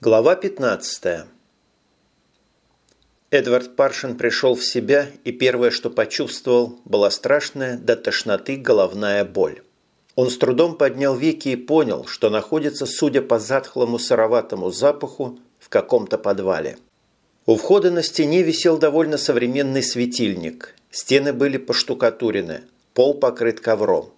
Глава 15. Эдвард Паршин пришел в себя, и первое, что почувствовал, была страшная до тошноты головная боль. Он с трудом поднял веки и понял, что находится, судя по затхлому сыроватому запаху, в каком-то подвале. У входа на стене висел довольно современный светильник. Стены были поштукатурены, пол покрыт ковром.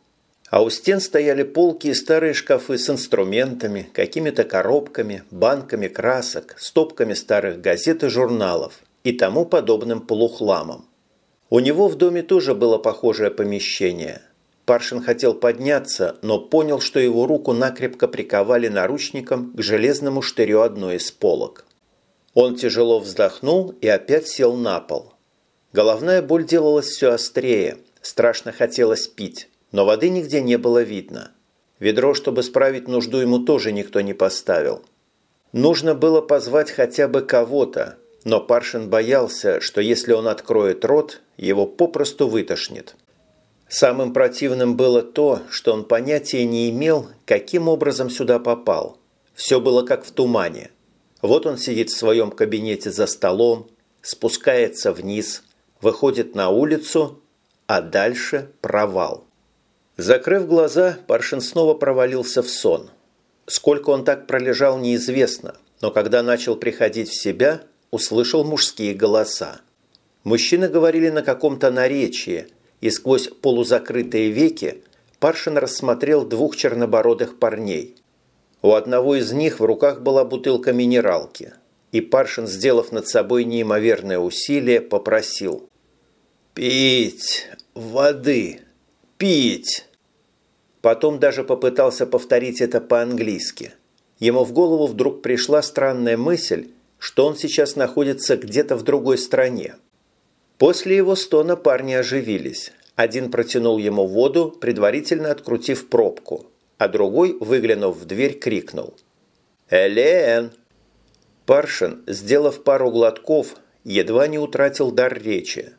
А у стен стояли полки и старые шкафы с инструментами, какими-то коробками, банками красок, стопками старых газет и журналов и тому подобным полухламом. У него в доме тоже было похожее помещение. Паршин хотел подняться, но понял, что его руку накрепко приковали наручником к железному штырю одной из полок. Он тяжело вздохнул и опять сел на пол. Головная боль делалась все острее, страшно хотелось пить но воды нигде не было видно. Ведро, чтобы справить нужду, ему тоже никто не поставил. Нужно было позвать хотя бы кого-то, но Паршин боялся, что если он откроет рот, его попросту вытошнит. Самым противным было то, что он понятия не имел, каким образом сюда попал. Все было как в тумане. Вот он сидит в своем кабинете за столом, спускается вниз, выходит на улицу, а дальше провал. Закрыв глаза, Паршин снова провалился в сон. Сколько он так пролежал, неизвестно, но когда начал приходить в себя, услышал мужские голоса. Мужчины говорили на каком-то наречии, и сквозь полузакрытые веки Паршин рассмотрел двух чернобородых парней. У одного из них в руках была бутылка минералки, и Паршин, сделав над собой неимоверное усилие, попросил «Пить воды, пить!» Потом даже попытался повторить это по-английски. Ему в голову вдруг пришла странная мысль, что он сейчас находится где-то в другой стране. После его стона парни оживились. Один протянул ему воду, предварительно открутив пробку, а другой, выглянув в дверь, крикнул. «Элен!» Паршин, сделав пару глотков, едва не утратил дар речи.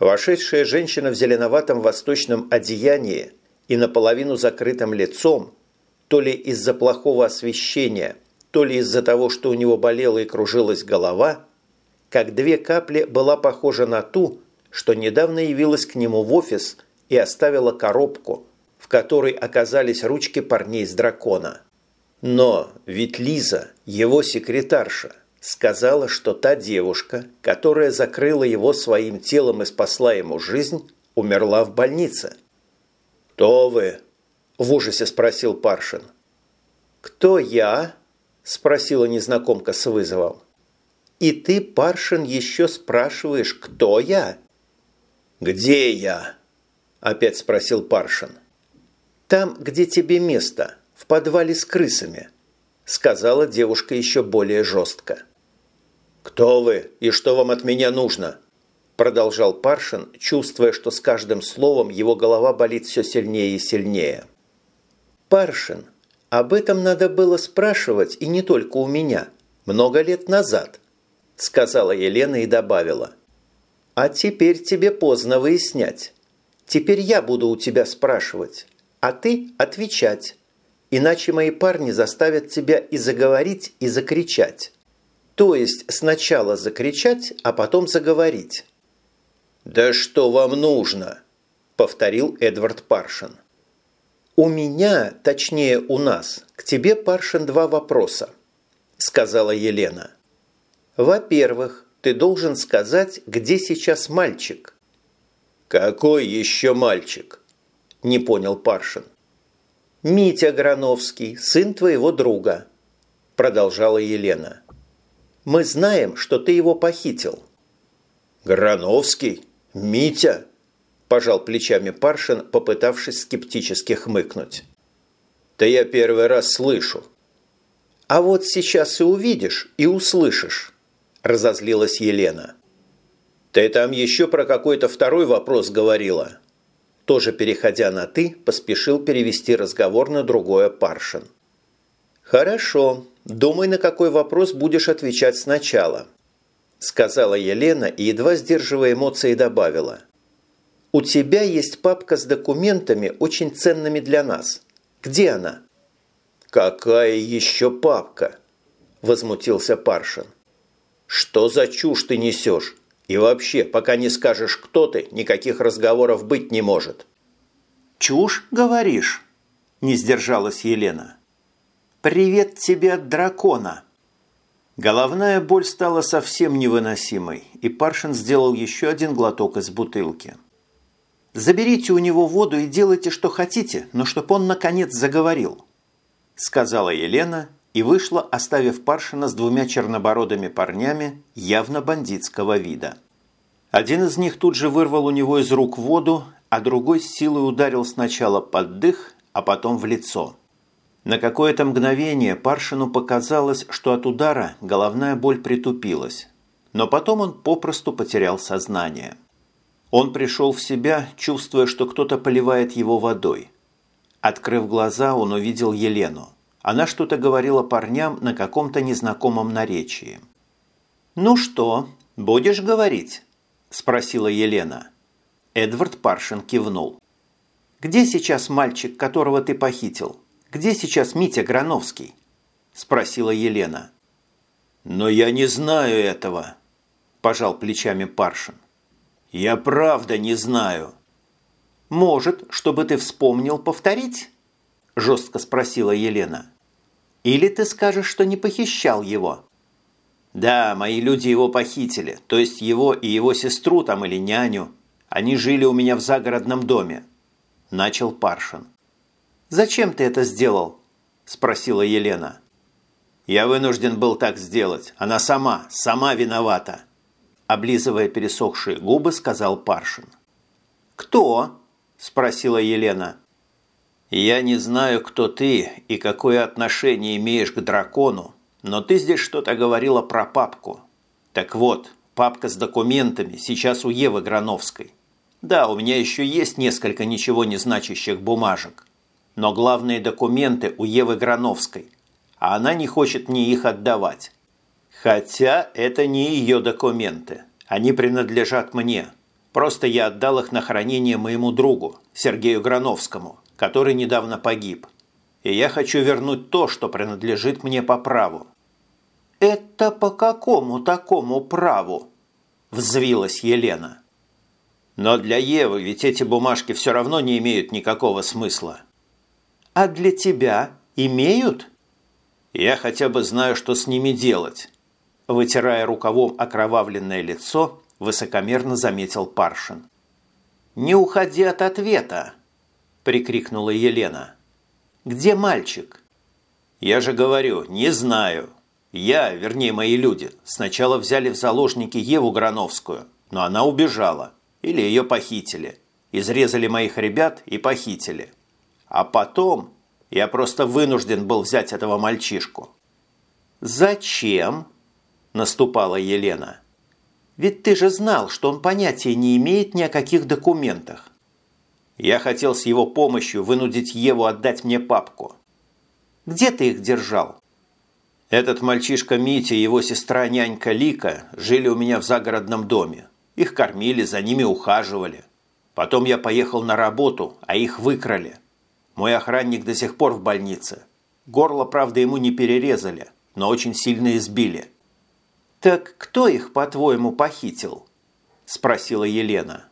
Вошедшая женщина в зеленоватом восточном одеянии и наполовину закрытым лицом, то ли из-за плохого освещения, то ли из-за того, что у него болела и кружилась голова, как две капли была похожа на ту, что недавно явилась к нему в офис и оставила коробку, в которой оказались ручки парней с дракона. Но ведь Лиза, его секретарша, сказала, что та девушка, которая закрыла его своим телом и спасла ему жизнь, умерла в больнице – «Кто вы?» – в ужасе спросил Паршин. «Кто я?» – спросила незнакомка с вызовом. «И ты, Паршин, еще спрашиваешь, кто я?» «Где я?» – опять спросил Паршин. «Там, где тебе место, в подвале с крысами», – сказала девушка еще более жестко. «Кто вы и что вам от меня нужно?» Продолжал Паршин, чувствуя, что с каждым словом его голова болит все сильнее и сильнее. «Паршин, об этом надо было спрашивать и не только у меня, много лет назад», сказала Елена и добавила. «А теперь тебе поздно выяснять. Теперь я буду у тебя спрашивать, а ты отвечать. Иначе мои парни заставят тебя и заговорить, и закричать. То есть сначала закричать, а потом заговорить». «Да что вам нужно?» – повторил Эдвард Паршин. «У меня, точнее у нас, к тебе, Паршин, два вопроса», – сказала Елена. «Во-первых, ты должен сказать, где сейчас мальчик». «Какой еще мальчик?» – не понял Паршин. «Митя Грановский, сын твоего друга», – продолжала Елена. «Мы знаем, что ты его похитил». «Грановский? «Митя!» – пожал плечами Паршин, попытавшись скептически хмыкнуть. «Да я первый раз слышу». «А вот сейчас и увидишь, и услышишь», – разозлилась Елена. «Ты там еще про какой-то второй вопрос говорила». Тоже переходя на «ты», поспешил перевести разговор на другое Паршин. «Хорошо. Думай, на какой вопрос будешь отвечать сначала», – сказала Елена и, едва сдерживая эмоции, добавила. «У тебя есть папка с документами, очень ценными для нас. Где она?» «Какая еще папка?» – возмутился Паршин. «Что за чушь ты несешь? И вообще, пока не скажешь, кто ты, никаких разговоров быть не может». «Чушь, говоришь?» – не сдержалась Елена. «Привет тебе от дракона!» Головная боль стала совсем невыносимой, и Паршин сделал еще один глоток из бутылки. «Заберите у него воду и делайте, что хотите, но чтоб он, наконец, заговорил», – сказала Елена и вышла, оставив Паршина с двумя чернобородыми парнями явно бандитского вида. Один из них тут же вырвал у него из рук воду, а другой с силой ударил сначала под дых, а потом в лицо. На какое-то мгновение Паршину показалось, что от удара головная боль притупилась, но потом он попросту потерял сознание. Он пришел в себя, чувствуя, что кто-то поливает его водой. Открыв глаза, он увидел Елену. Она что-то говорила парням на каком-то незнакомом наречии. «Ну что, будешь говорить?» – спросила Елена. Эдвард Паршин кивнул. «Где сейчас мальчик, которого ты похитил?» Где сейчас Митя Грановский?» – спросила Елена. «Но я не знаю этого», – пожал плечами Паршин. «Я правда не знаю». «Может, чтобы ты вспомнил, повторить?» – жестко спросила Елена. «Или ты скажешь, что не похищал его?» «Да, мои люди его похитили, то есть его и его сестру там или няню. Они жили у меня в загородном доме», – начал Паршин. «Зачем ты это сделал?» – спросила Елена. «Я вынужден был так сделать. Она сама, сама виновата!» Облизывая пересохшие губы, сказал Паршин. «Кто?» – спросила Елена. «Я не знаю, кто ты и какое отношение имеешь к дракону, но ты здесь что-то говорила про папку. Так вот, папка с документами сейчас у Евы Грановской. Да, у меня еще есть несколько ничего не значащих бумажек но главные документы у Евы Грановской, а она не хочет мне их отдавать. Хотя это не ее документы, они принадлежат мне. Просто я отдал их на хранение моему другу, Сергею Грановскому, который недавно погиб. И я хочу вернуть то, что принадлежит мне по праву. «Это по какому такому праву?» – взвилась Елена. «Но для Евы ведь эти бумажки все равно не имеют никакого смысла. А для тебя имеют? Я хотя бы знаю, что с ними делать. Вытирая рукавом окровавленное лицо, высокомерно заметил Паршин. «Не уходи от ответа!» – прикрикнула Елена. «Где мальчик?» «Я же говорю, не знаю. Я, вернее мои люди, сначала взяли в заложники Еву Грановскую, но она убежала. Или ее похитили. Изрезали моих ребят и похитили. А потом я просто вынужден был взять этого мальчишку. «Зачем?» – наступала Елена. «Ведь ты же знал, что он понятия не имеет ни о каких документах». Я хотел с его помощью вынудить Еву отдать мне папку. «Где ты их держал?» Этот мальчишка Митя и его сестра-нянька Лика жили у меня в загородном доме. Их кормили, за ними ухаживали. Потом я поехал на работу, а их выкрали – мой охранник до сих пор в больнице. Горло, правда, ему не перерезали, но очень сильно избили. «Так кто их, по-твоему, похитил?» – спросила Елена.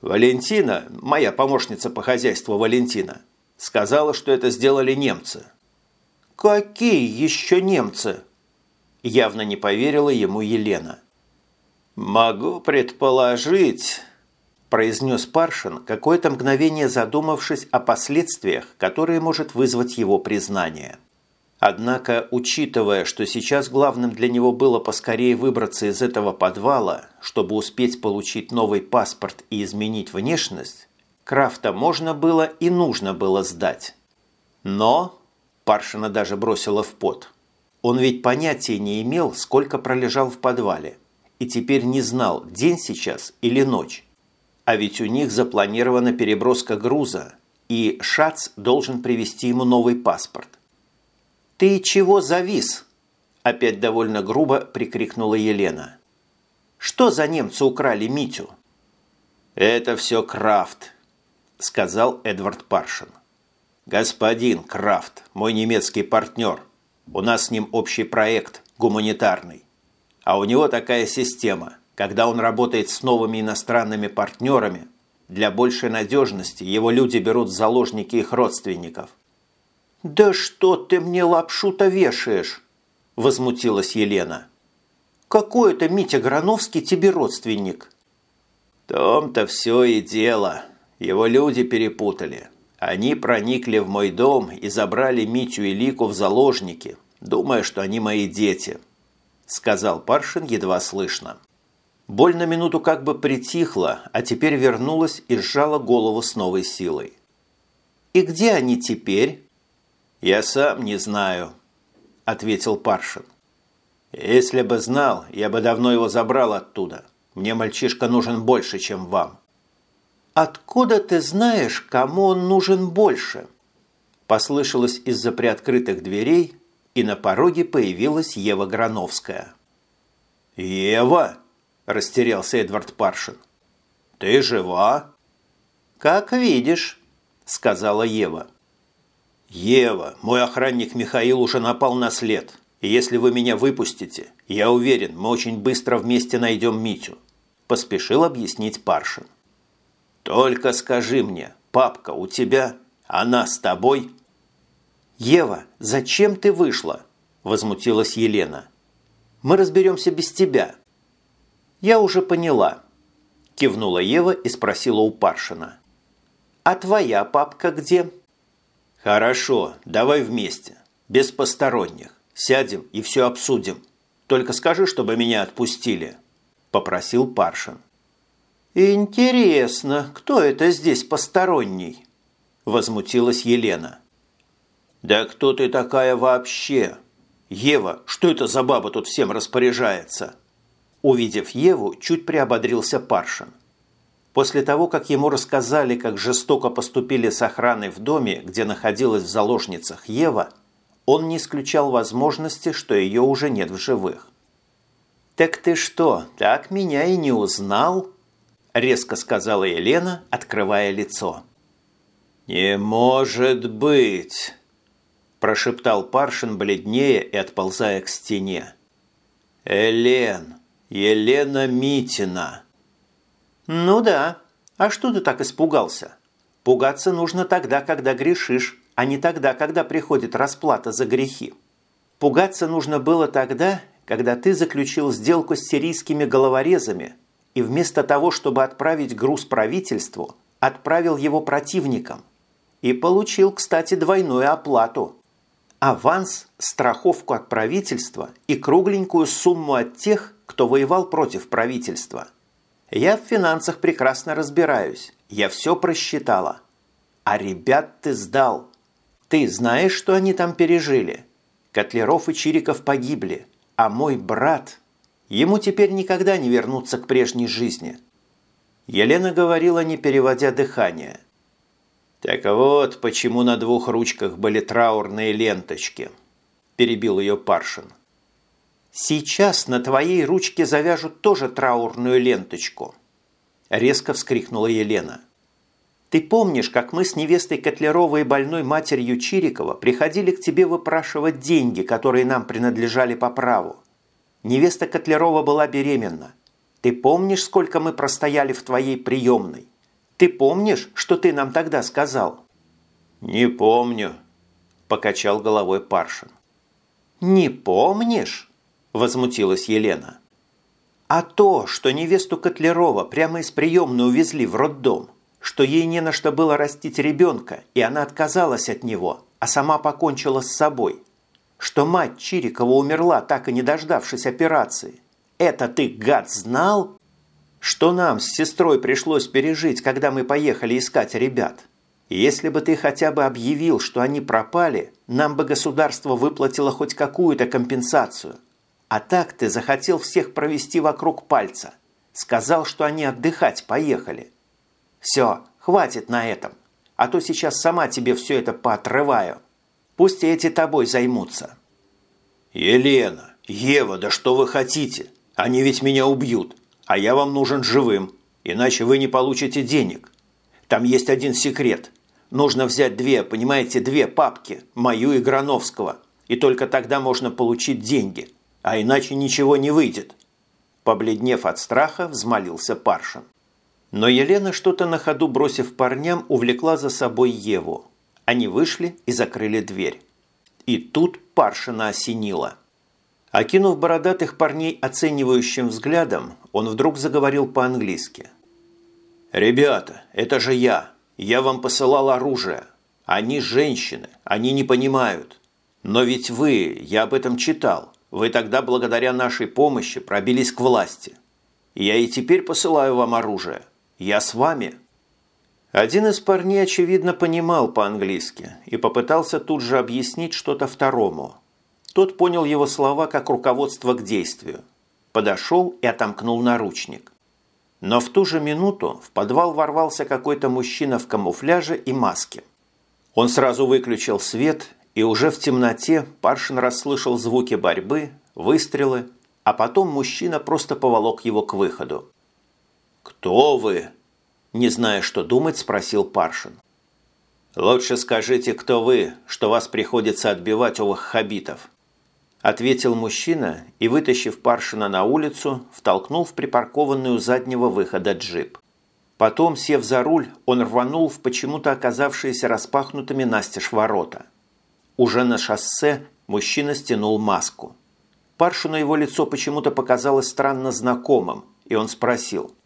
«Валентина, моя помощница по хозяйству Валентина, сказала, что это сделали немцы». «Какие еще немцы?» Явно не поверила ему Елена. «Могу предположить...» произнес Паршин, какое-то мгновение задумавшись о последствиях, которые может вызвать его признание. Однако, учитывая, что сейчас главным для него было поскорее выбраться из этого подвала, чтобы успеть получить новый паспорт и изменить внешность, Крафта можно было и нужно было сдать. Но Паршина даже бросила в пот. Он ведь понятия не имел, сколько пролежал в подвале, и теперь не знал, день сейчас или ночь. А ведь у них запланирована переброска груза, и Шац должен привезти ему новый паспорт. «Ты чего завис?» – опять довольно грубо прикрикнула Елена. «Что за немцы украли Митю?» «Это все Крафт», – сказал Эдвард Паршин. «Господин Крафт, мой немецкий партнер. У нас с ним общий проект, гуманитарный. А у него такая система. Когда он работает с новыми иностранными партнерами, для большей надежности его люди берут в заложники их родственников. «Да что ты мне лапшу-то вешаешь?» – возмутилась Елена. «Какой это Митя Грановский тебе родственник?» «В том-то все и дело. Его люди перепутали. Они проникли в мой дом и забрали Митю и Лику в заложники, думая, что они мои дети», – сказал Паршин едва слышно. Боль на минуту как бы притихла, а теперь вернулась и сжала голову с новой силой. «И где они теперь?» «Я сам не знаю», – ответил Паршин. «Если бы знал, я бы давно его забрал оттуда. Мне мальчишка нужен больше, чем вам». «Откуда ты знаешь, кому он нужен больше?» Послышалось из-за приоткрытых дверей, и на пороге появилась Ева Грановская. «Ева!» – растерялся Эдвард Паршин. «Ты жива?» «Как видишь», – сказала Ева. «Ева, мой охранник Михаил уже напал на след, и если вы меня выпустите, я уверен, мы очень быстро вместе найдем Митю», – поспешил объяснить Паршин. «Только скажи мне, папка у тебя, она с тобой?» «Ева, зачем ты вышла?» – возмутилась Елена. «Мы разберемся без тебя». «Я уже поняла», – кивнула Ева и спросила у Паршина. «А твоя папка где?» «Хорошо, давай вместе, без посторонних. Сядем и все обсудим. Только скажи, чтобы меня отпустили», – попросил Паршин. «Интересно, кто это здесь посторонний?» – возмутилась Елена. «Да кто ты такая вообще? Ева, что это за баба тут всем распоряжается?» Увидев Еву, чуть приободрился Паршин. После того, как ему рассказали, как жестоко поступили с охраной в доме, где находилась в заложницах Ева, он не исключал возможности, что ее уже нет в живых. «Так ты что, так меня и не узнал?» – резко сказала Елена, открывая лицо. «Не может быть!» – прошептал Паршин бледнее и отползая к стене. «Элен, Елена Митина. Ну да. А что ты так испугался? Пугаться нужно тогда, когда грешишь, а не тогда, когда приходит расплата за грехи. Пугаться нужно было тогда, когда ты заключил сделку с сирийскими головорезами и вместо того, чтобы отправить груз правительству, отправил его противникам. И получил, кстати, двойную оплату. Аванс, страховку от правительства и кругленькую сумму от тех, кто воевал против правительства. Я в финансах прекрасно разбираюсь. Я все просчитала. А ребят ты сдал. Ты знаешь, что они там пережили? Котлеров и Чириков погибли. А мой брат... Ему теперь никогда не вернуться к прежней жизни. Елена говорила, не переводя дыхание. «Так вот, почему на двух ручках были траурные ленточки», – перебил ее Паршин. «Сейчас на твоей ручке завяжут тоже траурную ленточку!» Резко вскрикнула Елена. «Ты помнишь, как мы с невестой Котлеровой и больной матерью Чирикова приходили к тебе выпрашивать деньги, которые нам принадлежали по праву? Невеста Котлерова была беременна. Ты помнишь, сколько мы простояли в твоей приемной? Ты помнишь, что ты нам тогда сказал?» «Не помню», – покачал головой Паршин. «Не помнишь?» Возмутилась Елена. А то, что невесту Котлерова прямо из приемной увезли в роддом, что ей не на что было растить ребенка, и она отказалась от него, а сама покончила с собой, что мать Чирикова умерла, так и не дождавшись операции. Это ты, гад, знал? Что нам с сестрой пришлось пережить, когда мы поехали искать ребят? Если бы ты хотя бы объявил, что они пропали, нам бы государство выплатило хоть какую-то компенсацию. А так ты захотел всех провести вокруг пальца. Сказал, что они отдыхать поехали. Все, хватит на этом. А то сейчас сама тебе все это поотрываю. Пусть эти тобой займутся. Елена, Ева, да что вы хотите? Они ведь меня убьют. А я вам нужен живым. Иначе вы не получите денег. Там есть один секрет. Нужно взять две, понимаете, две папки, мою и Грановского, и только тогда можно получить деньги, а иначе ничего не выйдет. Побледнев от страха, взмолился Паршин. Но Елена, что-то на ходу бросив парням, увлекла за собой Еву. Они вышли и закрыли дверь. И тут Паршина осенило. Окинув бородатых парней оценивающим взглядом, он вдруг заговорил по-английски. «Ребята, это же я. Я вам посылал оружие. Они женщины, они не понимают. Но ведь вы, я об этом читал, вы тогда благодаря нашей помощи пробились к власти. Я и теперь посылаю вам оружие. Я с вами». Один из парней, очевидно, понимал по-английски и попытался тут же объяснить что-то второму. Тот понял его слова как руководство к действию. Подошел и отомкнул наручник. Но в ту же минуту в подвал ворвался какой-то мужчина в камуфляже и маске. Он сразу выключил свет, и уже в темноте Паршин расслышал звуки борьбы, выстрелы, а потом мужчина просто поволок его к выходу. «Кто вы?» Не зная, что думать, спросил Паршин. «Лучше скажите, кто вы, что вас приходится отбивать у ваххабитов», ответил мужчина и, вытащив Паршина на улицу, втолкнул в припаркованную заднего выхода джип. Потом, сев за руль, он рванул в почему-то оказавшиеся распахнутыми настежь ворота. Уже на шоссе мужчина стянул маску. Паршину его лицо почему-то показалось странно знакомым, и он спросил –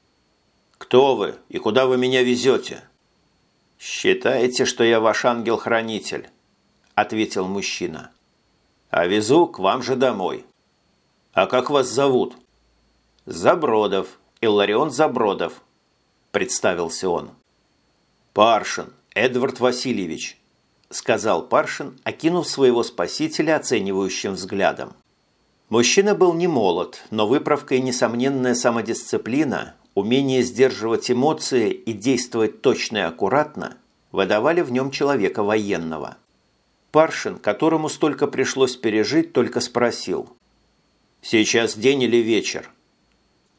«Кто вы и куда вы меня везете?» «Считаете, что я ваш ангел-хранитель?» – ответил мужчина. «А везу к вам же домой». «А как вас зовут?» «Забродов, Илларион Забродов», – представился он. «Паршин, Эдвард Васильевич», – сказал Паршин, окинув своего спасителя оценивающим взглядом. Мужчина был не молод, но выправка и несомненная самодисциплина умение сдерживать эмоции и действовать точно и аккуратно выдавали в нем человека военного. Паршин, которому столько пришлось пережить, только спросил. «Сейчас день или вечер?»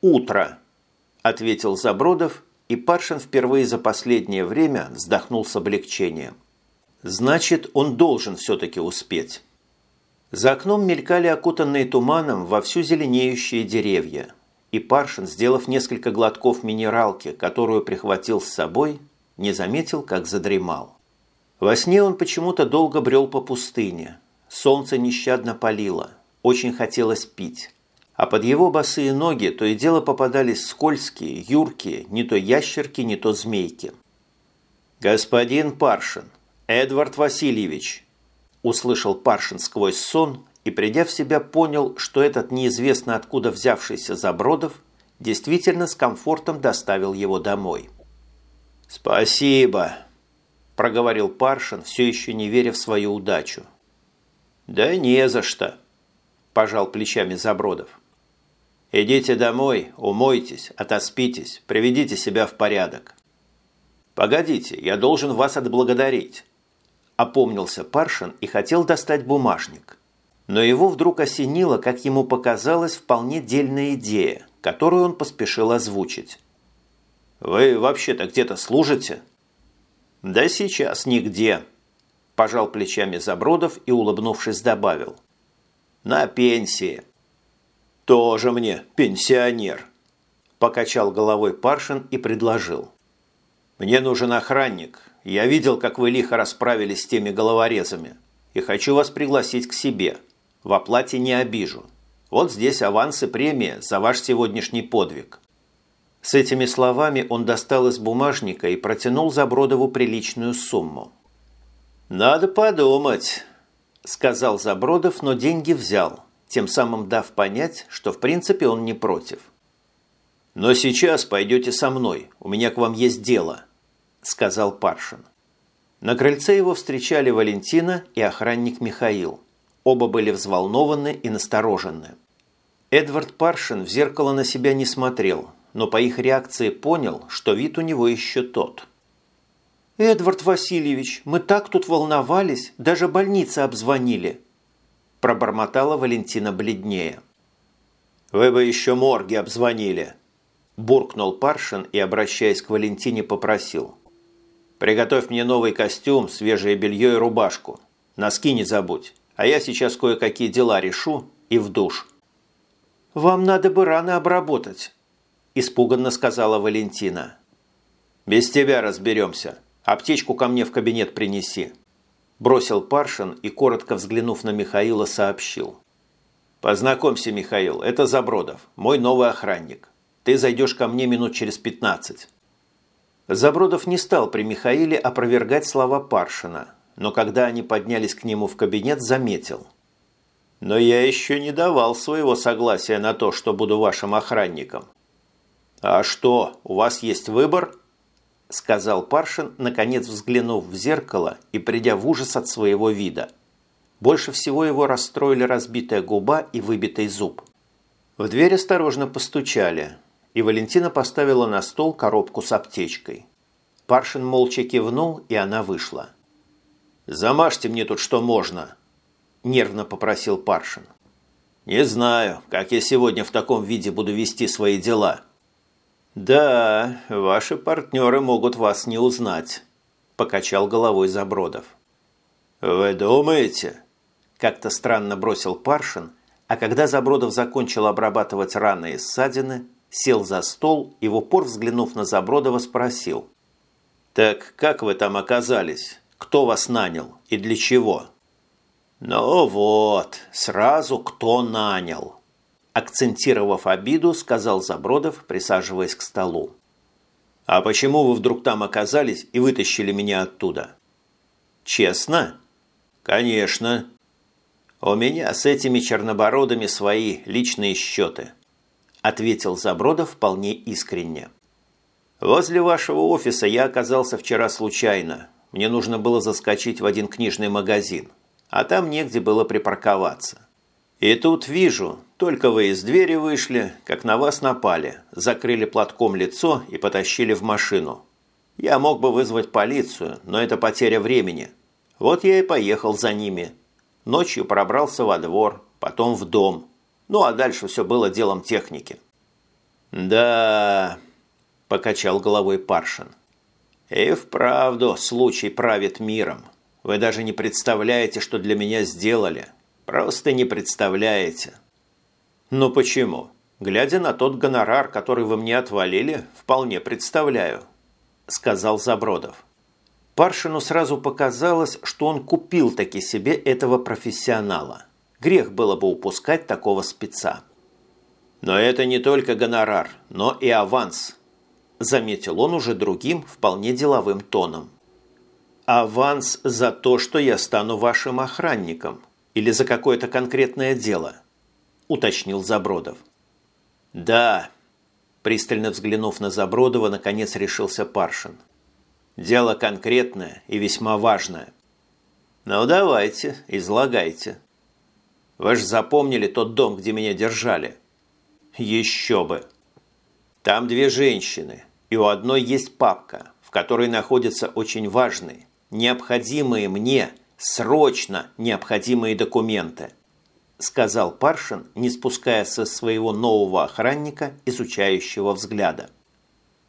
«Утро», – ответил Забродов, и Паршин впервые за последнее время вздохнул с облегчением. «Значит, он должен все-таки успеть». За окном мелькали окутанные туманом вовсю зеленеющие деревья – и Паршин, сделав несколько глотков минералки, которую прихватил с собой, не заметил, как задремал. Во сне он почему-то долго брел по пустыне. Солнце нещадно палило, очень хотелось пить. А под его босые ноги то и дело попадались скользкие, юркие, не то ящерки, не то змейки. «Господин Паршин, Эдвард Васильевич!» услышал Паршин сквозь сон и, придя в себя, понял, что этот неизвестно откуда взявшийся Забродов действительно с комфортом доставил его домой. «Спасибо», – проговорил Паршин, все еще не веря в свою удачу. «Да не за что», – пожал плечами Забродов. «Идите домой, умойтесь, отоспитесь, приведите себя в порядок». «Погодите, я должен вас отблагодарить», – опомнился Паршин и хотел достать бумажник но его вдруг осенило, как ему показалось, вполне дельная идея, которую он поспешил озвучить. «Вы вообще-то где-то служите?» «Да сейчас нигде», – пожал плечами Забродов и, улыбнувшись, добавил. «На пенсии». «Тоже мне пенсионер», – покачал головой Паршин и предложил. «Мне нужен охранник. Я видел, как вы лихо расправились с теми головорезами, и хочу вас пригласить к себе». В оплате не обижу. Вот здесь аванс и премия за ваш сегодняшний подвиг». С этими словами он достал из бумажника и протянул Забродову приличную сумму. «Надо подумать», – сказал Забродов, но деньги взял, тем самым дав понять, что в принципе он не против. «Но сейчас пойдете со мной, у меня к вам есть дело», – сказал Паршин. На крыльце его встречали Валентина и охранник Михаил – Оба были взволнованы и насторожены. Эдвард Паршин в зеркало на себя не смотрел, но по их реакции понял, что вид у него еще тот. «Эдвард Васильевич, мы так тут волновались, даже больницы обзвонили», пробормотала Валентина бледнее. «Вы бы еще морги обзвонили», буркнул Паршин и, обращаясь к Валентине, попросил. «Приготовь мне новый костюм, свежее белье и рубашку. Носки не забудь. а я сейчас кое-какие дела решу и в душ». «Вам надо бы раны обработать», – испуганно сказала Валентина. «Без тебя разберемся. Аптечку ко мне в кабинет принеси», – бросил Паршин и, коротко взглянув на Михаила, сообщил. «Познакомься, Михаил, это Забродов, мой новый охранник. Ты зайдешь ко мне минут через пятнадцать». Забродов не стал при Михаиле опровергать слова Паршина, но когда они поднялись к нему в кабинет, заметил. «Но я еще не давал своего согласия на то, что буду вашим охранником». «А что, у вас есть выбор?» – сказал Паршин, наконец взглянув в зеркало и придя в ужас от своего вида. Больше всего его расстроили разбитая губа и выбитый зуб. В дверь осторожно постучали – и Валентина поставила на стол коробку с аптечкой. Паршин молча кивнул, и она вышла. «Замажьте мне тут что можно», – нервно попросил Паршин. «Не знаю, как я сегодня в таком виде буду вести свои дела». «Да, ваши партнеры могут вас не узнать», – покачал головой Забродов. «Вы думаете?» – как-то странно бросил Паршин, а когда Забродов закончил обрабатывать раны и ссадины, сел за стол и в упор взглянув на Забродова спросил. «Так как вы там оказались? Кто вас нанял и для чего?» «Ну вот, сразу кто нанял?» Акцентировав обиду, сказал Забродов, присаживаясь к столу. «А почему вы вдруг там оказались и вытащили меня оттуда?» «Честно?» «Конечно». «У меня с этими чернобородами свои личные счеты». – ответил Забродов вполне искренне. «Возле вашего офиса я оказался вчера случайно. Мне нужно было заскочить в один книжный магазин, а там негде было припарковаться. И тут вижу, только вы из двери вышли, как на вас напали, закрыли платком лицо и потащили в машину. Я мог бы вызвать полицию, но это потеря времени. Вот я и поехал за ними. Ночью пробрался во двор, потом в дом. Ну а дальше все было делом техники. «Да...» – покачал головой Паршин. «И вправду случай правит миром. Вы даже не представляете, что для меня сделали. Просто не представляете». «Ну почему? Глядя на тот гонорар, который вы мне отвалили, вполне представляю», – сказал Забродов. Паршину сразу показалось, что он купил таки себе этого профессионала. Грех было бы упускать такого спеца. «Но это не только гонорар, но и аванс», – заметил он уже другим, вполне деловым тоном. «Аванс за то, что я стану вашим охранником или за какое-то конкретное дело?» – уточнил Забродов. «Да», – пристально взглянув на Забродова, наконец решился Паршин. «Дело конкретное и весьма важное». «Ну давайте, излагайте», вы же запомнили тот дом, где меня держали? Еще бы. Там две женщины, и у одной есть папка, в которой находятся очень важные, необходимые мне, срочно необходимые документы, сказал Паршин, не спуская со своего нового охранника изучающего взгляда.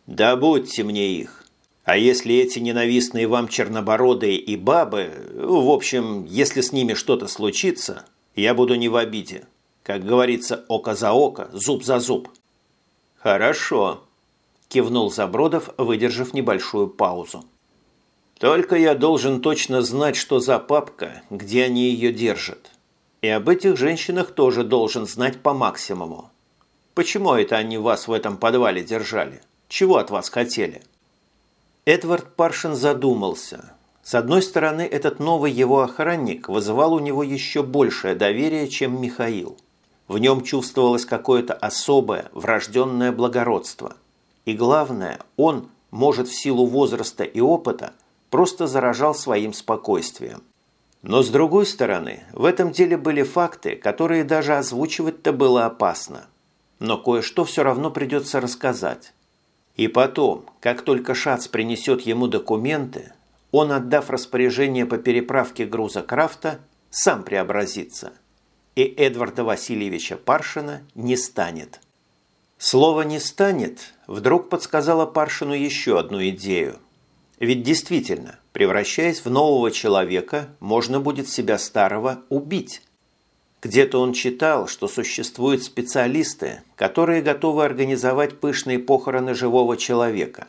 Добудьте мне их. А если эти ненавистные вам чернобородые и бабы, в общем, если с ними что-то случится, я буду не в обиде. Как говорится, око за око, зуб за зуб. Хорошо, кивнул Забродов, выдержав небольшую паузу. Только я должен точно знать, что за папка, где они ее держат. И об этих женщинах тоже должен знать по максимуму. Почему это они вас в этом подвале держали? Чего от вас хотели?» Эдвард Паршин задумался, с одной стороны, этот новый его охранник вызывал у него еще большее доверие, чем Михаил. В нем чувствовалось какое-то особое, врожденное благородство. И главное, он, может, в силу возраста и опыта, просто заражал своим спокойствием. Но с другой стороны, в этом деле были факты, которые даже озвучивать-то было опасно. Но кое-что все равно придется рассказать. И потом, как только Шац принесет ему документы, он, отдав распоряжение по переправке груза Крафта, сам преобразится. И Эдварда Васильевича Паршина не станет. Слово «не станет» вдруг подсказало Паршину еще одну идею. Ведь действительно, Превращаясь в нового человека, можно будет себя старого убить. Где-то он читал, что существуют специалисты, которые готовы организовать пышные похороны живого человека.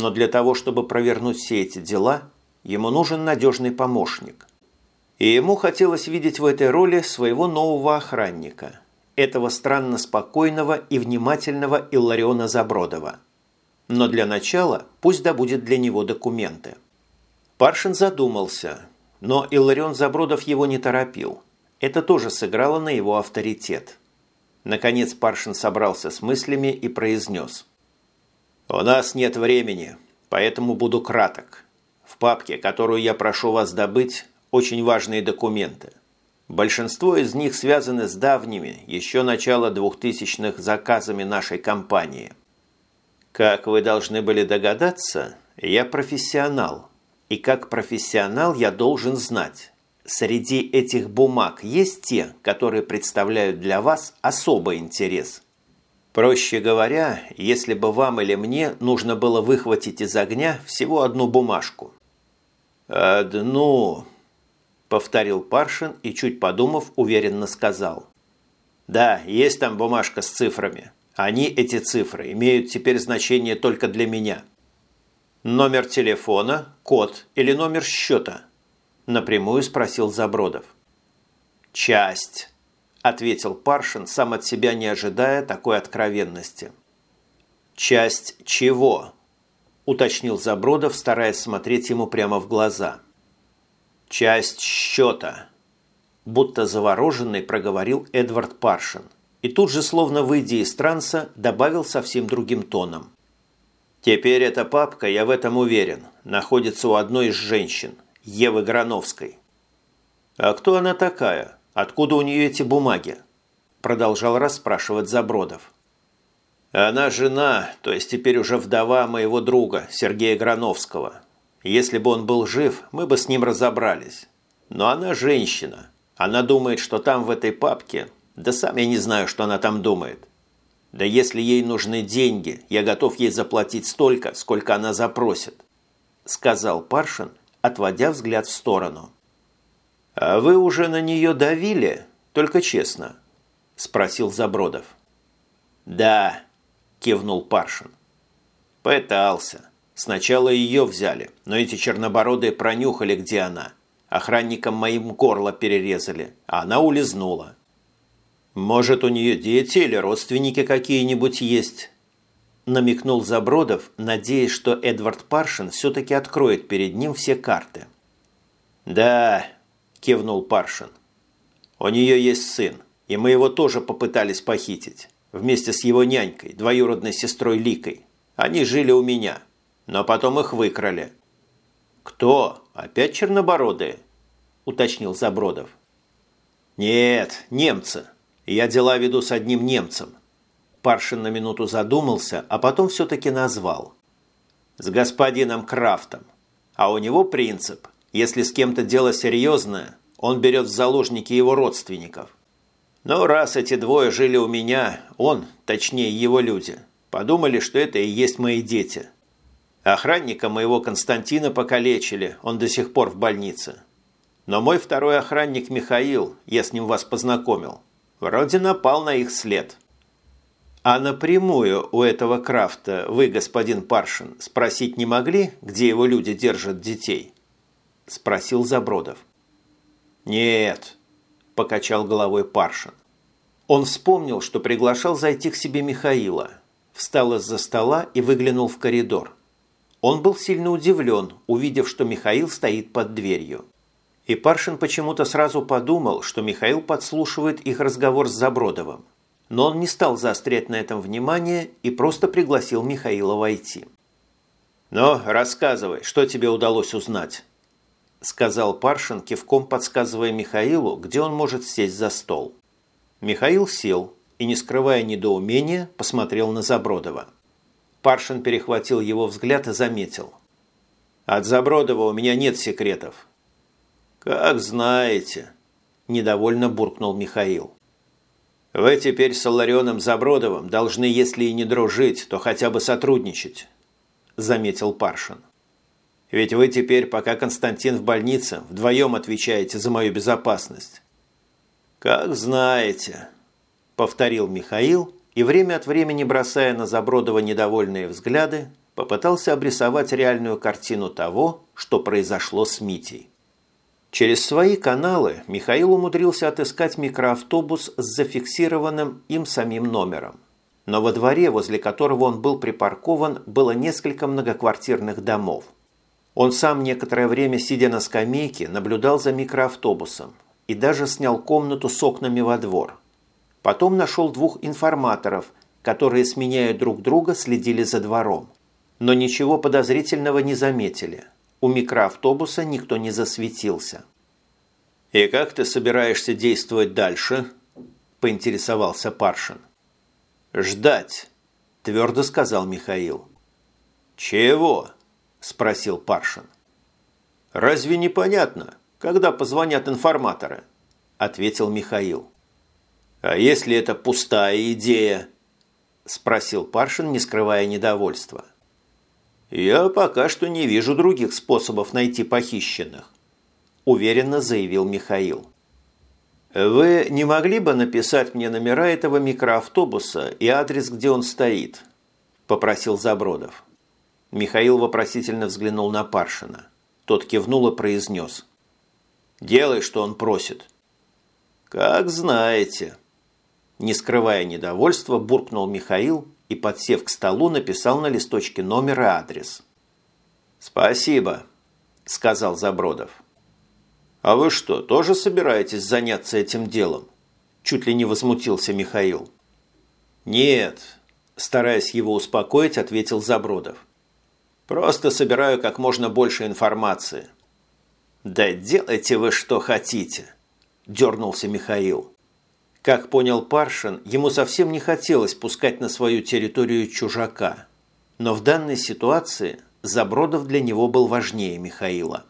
Но для того, чтобы провернуть все эти дела, ему нужен надежный помощник. И ему хотелось видеть в этой роли своего нового охранника, этого странно спокойного и внимательного Иллариона Забродова. Но для начала пусть добудет для него документы. Паршин задумался, но Илларион Забродов его не торопил – это тоже сыграло на его авторитет. Наконец Паршин собрался с мыслями и произнес. «У нас нет времени, поэтому буду краток. В папке, которую я прошу вас добыть, очень важные документы. Большинство из них связаны с давними, еще начала двухтысячных заказами нашей компании. Как вы должны были догадаться, я профессионал, и как профессионал я должен знать, Среди этих бумаг есть те, которые представляют для вас особый интерес. Проще говоря, если бы вам или мне нужно было выхватить из огня всего одну бумажку. «Одну», – повторил Паршин и, чуть подумав, уверенно сказал. «Да, есть там бумажка с цифрами. Они, эти цифры, имеют теперь значение только для меня. Номер телефона, код или номер счета – Напрямую спросил Забродов. «Часть», – ответил Паршин, сам от себя не ожидая такой откровенности. «Часть чего?» – уточнил Забродов, стараясь смотреть ему прямо в глаза. «Часть счета», – будто завороженный проговорил Эдвард Паршин. И тут же, словно выйдя из транса, добавил совсем другим тоном. «Теперь эта папка, я в этом уверен, находится у одной из женщин – Евы Грановской. «А кто она такая? Откуда у нее эти бумаги?» Продолжал расспрашивать Забродов. «Она жена, то есть теперь уже вдова моего друга, Сергея Грановского. Если бы он был жив, мы бы с ним разобрались. Но она женщина. Она думает, что там в этой папке... Да сам я не знаю, что она там думает. Да если ей нужны деньги, я готов ей заплатить столько, сколько она запросит», сказал Паршин отводя взгляд в сторону. «А вы уже на нее давили? Только честно?» – спросил Забродов. «Да», – кивнул Паршин. «Пытался. Сначала ее взяли, но эти чернобородые пронюхали, где она. Охранникам моим горло перерезали, а она улизнула. Может, у нее дети или родственники какие-нибудь есть?» намекнул Забродов, надеясь, что Эдвард Паршин все-таки откроет перед ним все карты. «Да», – кивнул Паршин. «У нее есть сын, и мы его тоже попытались похитить, вместе с его нянькой, двоюродной сестрой Ликой. Они жили у меня, но потом их выкрали». «Кто? Опять чернобородые?» – уточнил Забродов. «Нет, немцы. Я дела веду с одним немцем. Паршин на минуту задумался, а потом все-таки назвал. С господином Крафтом. А у него принцип. Если с кем-то дело серьезное, он берет в заложники его родственников. Но раз эти двое жили у меня, он, точнее его люди, подумали, что это и есть мои дети. Охранника моего Константина покалечили, он до сих пор в больнице. Но мой второй охранник Михаил, я с ним вас познакомил, вроде напал на их след. А напрямую у этого Крафта вы, господин Паршин, спросить не могли, где его люди держат детей? Спросил Забродов. Нет, покачал головой Паршин. Он вспомнил, что приглашал зайти к себе Михаила, встал из-за стола и выглянул в коридор. Он был сильно удивлен, увидев, что Михаил стоит под дверью. И Паршин почему-то сразу подумал, что Михаил подслушивает их разговор с Забродовым но он не стал заострять на этом внимание и просто пригласил Михаила войти. «Ну, рассказывай, что тебе удалось узнать?» Сказал Паршин, кивком подсказывая Михаилу, где он может сесть за стол. Михаил сел и, не скрывая недоумения, посмотрел на Забродова. Паршин перехватил его взгляд и заметил. «От Забродова у меня нет секретов». «Как знаете», – недовольно буркнул Михаил. Вы теперь с Ларионом Забродовым должны, если и не дружить, то хотя бы сотрудничать», – заметил Паршин. Ведь вы теперь, пока Константин в больнице, вдвоем отвечаете за мою безопасность». «Как знаете», – повторил Михаил и, время от времени бросая на Забродова недовольные взгляды, попытался обрисовать реальную картину того, что произошло с Митей. Через свои каналы Михаил умудрился отыскать микроавтобус с зафиксированным им самим номером. Но во дворе, возле которого он был припаркован, было несколько многоквартирных домов. Он сам некоторое время, сидя на скамейке, наблюдал за микроавтобусом и даже снял комнату с окнами во двор. Потом нашел двух информаторов, которые, сменяя друг друга, следили за двором но ничего подозрительного не заметили. У микроавтобуса никто не засветился. «И как ты собираешься действовать дальше?» – поинтересовался Паршин. «Ждать», – твердо сказал Михаил. «Чего?» – спросил Паршин. «Разве непонятно, когда позвонят информаторы?» – ответил Михаил. «А если это пустая идея?» – спросил Паршин, не скрывая недовольства. – «Я пока что не вижу других способов найти похищенных», – уверенно заявил Михаил. «Вы не могли бы написать мне номера этого микроавтобуса и адрес, где он стоит?» – попросил Забродов. Михаил вопросительно взглянул на Паршина. Тот кивнул и произнес. «Делай, что он просит». «Как знаете». Не скрывая недовольства, буркнул Михаил и, подсев к столу, написал на листочке номер и адрес. «Спасибо», – сказал Забродов. «А вы что, тоже собираетесь заняться этим делом?» Чуть ли не возмутился Михаил. «Нет», – стараясь его успокоить, ответил Забродов. «Просто собираю как можно больше информации». «Да делайте вы что хотите», – дернулся Михаил. Как понял Паршин, ему совсем не хотелось пускать на свою территорию чужака. Но в данной ситуации Забродов для него был важнее Михаила.